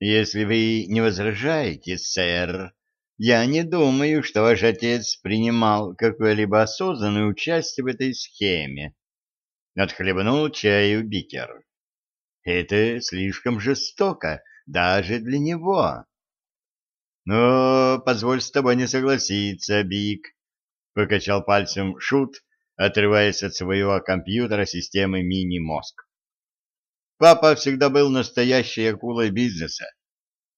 Если вы не возражаете, сэр, я не думаю, что ваш отец принимал какое-либо осознанное участие в этой схеме. Отхлебнул чаю Бикер. Это слишком жестоко даже для него. Но позволь с тобой не согласиться, Бик, покачал пальцем Шут, отрываясь от своего компьютера системы мини-мозг. Папа всегда был настоящей акулой бизнеса.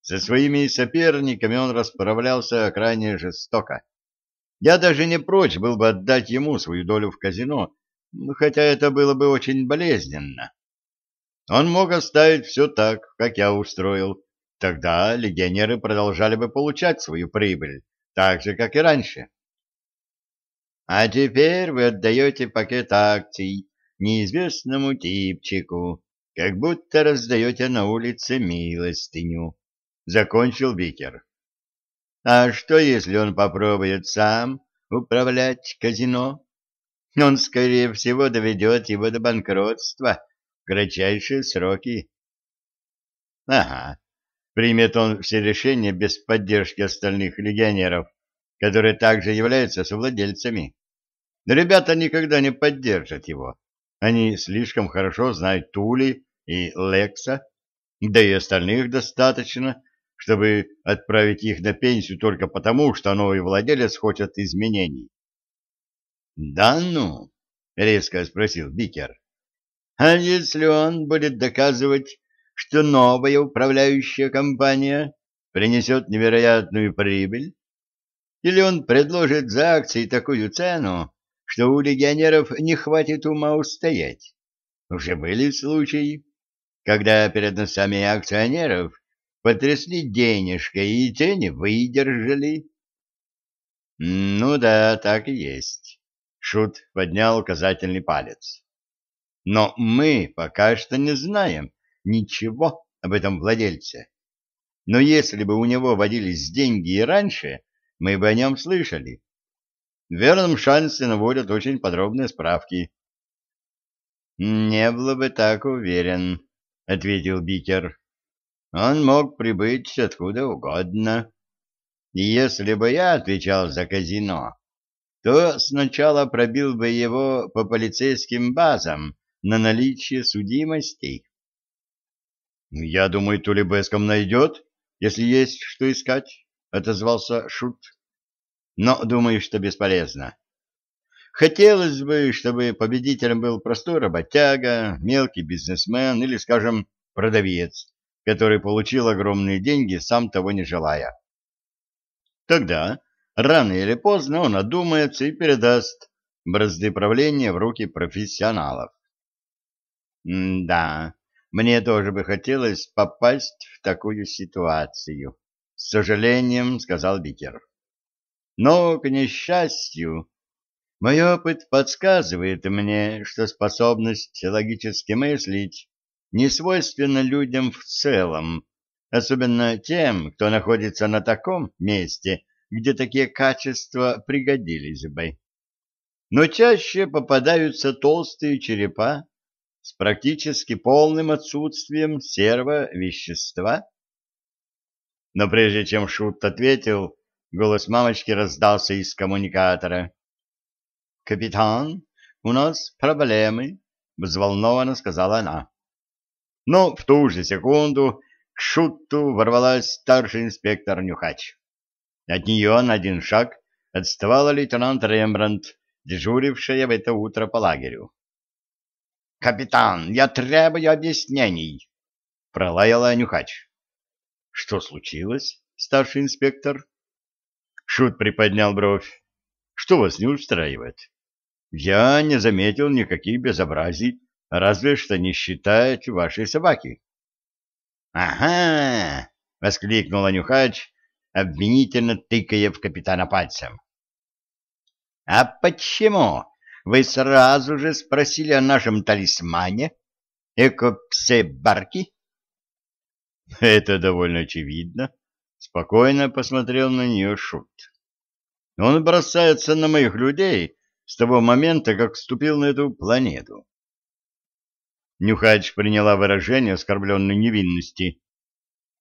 Со своими соперниками он расправлялся крайне жестоко. Я даже не прочь был бы отдать ему свою долю в казино, хотя это было бы очень болезненно. Он мог оставить все так, как я устроил. Тогда легионеры продолжали бы получать свою прибыль, так же, как и раньше. А теперь вы отдаете пакет акций неизвестному типчику, как будто раздаете на улице милостыню, — закончил Бикер. — А что, если он попробует сам управлять казино? Он, скорее всего, доведет его до банкротства в кратчайшие сроки. — Ага, примет он все решения без поддержки остальных легионеров, которые также являются совладельцами. Но ребята никогда не поддержат его. Они слишком хорошо знают Тули и Лекса, да и остальных достаточно, чтобы отправить их на пенсию только потому, что новый владелец хочет изменений. — Да ну? — резко спросил Бикер. — А если он будет доказывать, что новая управляющая компания принесет невероятную прибыль? Или он предложит за акции такую цену, что у легионеров не хватит ума устоять. Уже были случаи, когда перед носами акционеров потрясли денежкой, и те не выдержали. — Ну да, так и есть. Шут поднял указательный палец. — Но мы пока что не знаем ничего об этом владельце. Но если бы у него водились деньги и раньше, мы бы о нем слышали. В верном шансе наводят очень подробные справки. «Не было бы так уверен», — ответил Бикер. «Он мог прибыть откуда угодно. И если бы я отвечал за казино, то сначала пробил бы его по полицейским базам на наличие судимостей». «Я думаю, Тулебеском найдет, если есть что искать», — отозвался Шут но думаю, что бесполезно. Хотелось бы, чтобы победителем был простой работяга, мелкий бизнесмен или, скажем, продавец, который получил огромные деньги, сам того не желая. Тогда, рано или поздно, он одумается и передаст бразды правления в руки профессионалов. М да, мне тоже бы хотелось попасть в такую ситуацию, с сожалением сказал Бикер. Но, к несчастью, мой опыт подсказывает мне, что способность логически мыслить не свойственна людям в целом, особенно тем, кто находится на таком месте, где такие качества пригодились бы. Но чаще попадаются толстые черепа с практически полным отсутствием серого вещества. Но прежде чем Шут ответил, Голос мамочки раздался из коммуникатора. «Капитан, у нас проблемы», — взволнованно сказала она. Но в ту же секунду к шуту ворвалась старший инспектор Нюхач. От нее на один шаг отставала лейтенант Рембрандт, дежурившая в это утро по лагерю. «Капитан, я требую объяснений!» — пролаяла Нюхач. «Что случилось, старший инспектор?» Шут приподнял бровь. Что вас не устраивает? Я не заметил никаких безобразий, разве что не считать вашей собаки. Ага! воскликнула Нюхач, обвинительно тыкая в капитана пальцем. А почему вы сразу же спросили о нашем талисмане? Экопсе Барки? Это довольно очевидно, Спокойно посмотрел на нее Шут. Он бросается на моих людей с того момента, как вступил на эту планету. Нюхач приняла выражение оскорбленной невинности.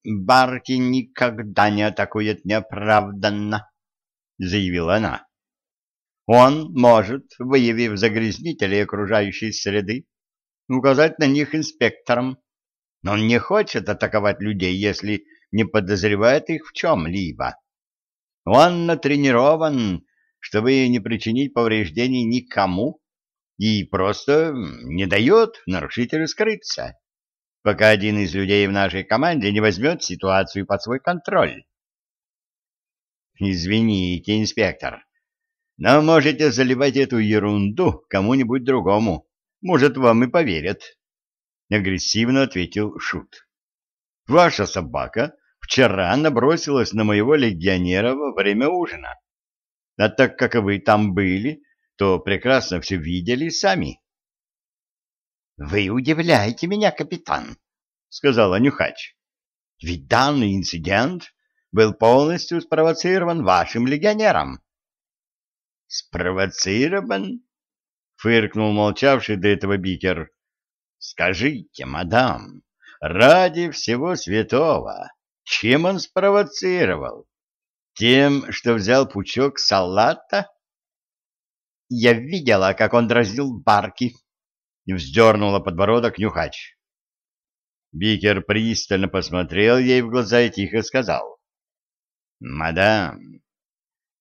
Барки никогда не атакует неоправданно, — заявила она. Он может, выявив загрязнителей окружающей среды, указать на них инспекторам, но он не хочет атаковать людей, если не подозревает их в чем-либо. Он натренирован, чтобы не причинить повреждений никому, и просто не дает нарушителю скрыться пока один из людей в нашей команде не возьмет ситуацию под свой контроль. Извините, инспектор, но можете заливать эту ерунду кому-нибудь другому. Может, вам и поверят. Агрессивно ответил Шут. Ваша собака вчера набросилась на моего легионера во время ужина. А так как вы там были, то прекрасно все видели сами. Вы удивляете меня, капитан, сказала Нюхач. Ведь данный инцидент был полностью спровоцирован вашим легионером. Спровоцирован? фыркнул молчавший до этого Бикер. Скажите, мадам, ради всего святого, чем он спровоцировал? Тем, что взял пучок салата? Я видела, как он дразнил барки, и вздернула подбородок нюхач. Бикер пристально посмотрел ей в глаза и тихо сказал. «Мадам,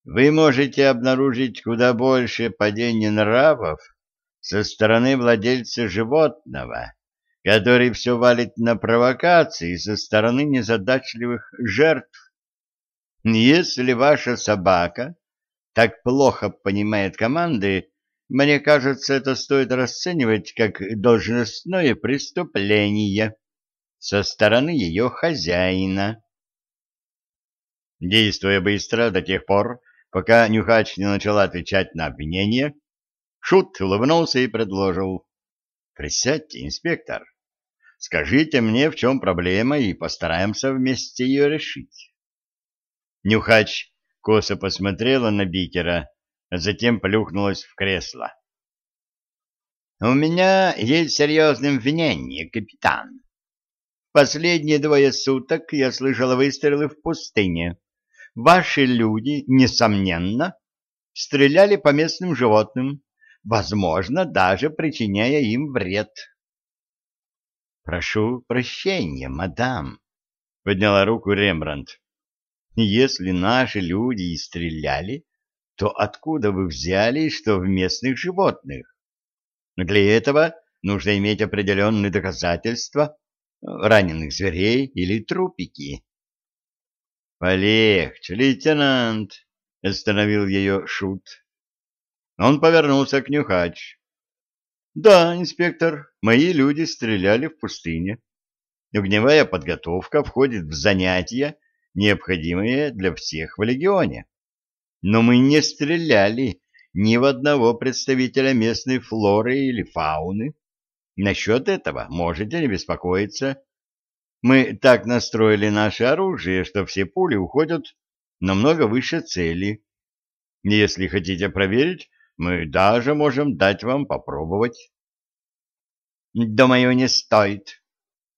вы можете обнаружить куда больше падений нравов со стороны владельца животного, который все валит на провокации со стороны незадачливых жертв. Если ваша собака так плохо понимает команды, мне кажется, это стоит расценивать как должностное преступление со стороны ее хозяина. Действуя быстро до тех пор, пока Нюхач не начала отвечать на обвинение, Шут улыбнулся и предложил. — Присядьте, инспектор. Скажите мне, в чем проблема, и постараемся вместе ее решить. Нюхач косо посмотрела на Бикера, а затем плюхнулась в кресло. «У меня есть серьезное обвинение, капитан. Последние двое суток я слышала выстрелы в пустыне. Ваши люди, несомненно, стреляли по местным животным, возможно, даже причиняя им вред». «Прошу прощения, мадам», — подняла руку Рембрандт. «Если наши люди и стреляли, то откуда вы взяли, что в местных животных? Для этого нужно иметь определенные доказательства раненых зверей или трупики. «Полегче, лейтенант!» — остановил ее Шут. Он повернулся к Нюхач. «Да, инспектор, мои люди стреляли в пустыне. Огневая подготовка входит в занятия, необходимые для всех в легионе но мы не стреляли ни в одного представителя местной флоры или фауны. Насчет этого можете не беспокоиться. Мы так настроили наше оружие, что все пули уходят намного выше цели. Если хотите проверить, мы даже можем дать вам попробовать. Думаю, не стоит.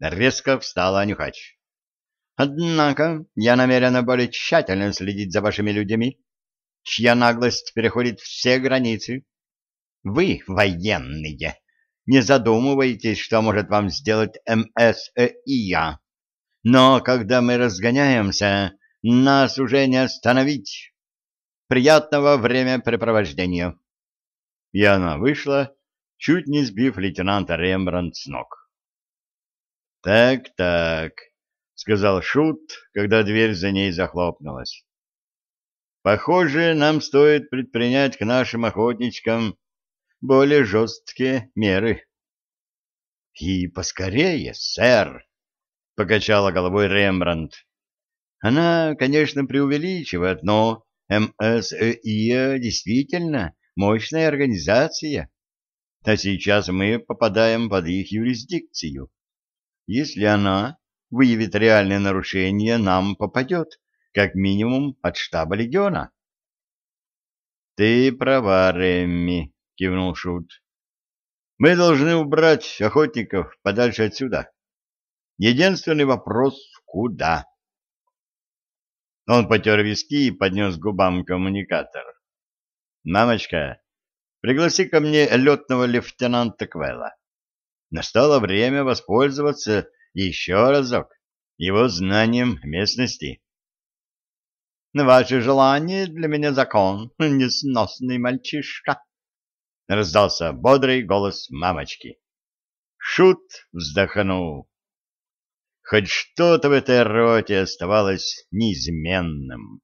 Резко встала Нюхач. Однако я намерена более тщательно следить за вашими людьми чья наглость переходит все границы. Вы, военные, не задумывайтесь, что может вам сделать МСЭИА. Но когда мы разгоняемся, нас уже не остановить. Приятного времяпрепровождения. И она вышла, чуть не сбив лейтенанта Рембрандт с ног. «Так-так», — сказал Шут, когда дверь за ней захлопнулась. Похоже, нам стоит предпринять к нашим охотничкам более жесткие меры. — И поскорее, сэр, — покачала головой Рембрандт. — Она, конечно, преувеличивает, но МСИ действительно мощная организация, а сейчас мы попадаем под их юрисдикцию. Если она выявит реальное нарушение, нам попадет как минимум от штаба легиона. — Ты права, Ремми, — кивнул Шут. — Мы должны убрать охотников подальше отсюда. Единственный вопрос — куда? Он потер виски и поднес губам коммуникатор. «Мамочка, пригласи ко мне летного лейтенанта Квелла. Настало время воспользоваться еще разок его знанием местности». «Ваше желание для меня закон, несносный мальчишка», — раздался бодрый голос мамочки. Шут вздохнул. Хоть что-то в этой роте оставалось неизменным.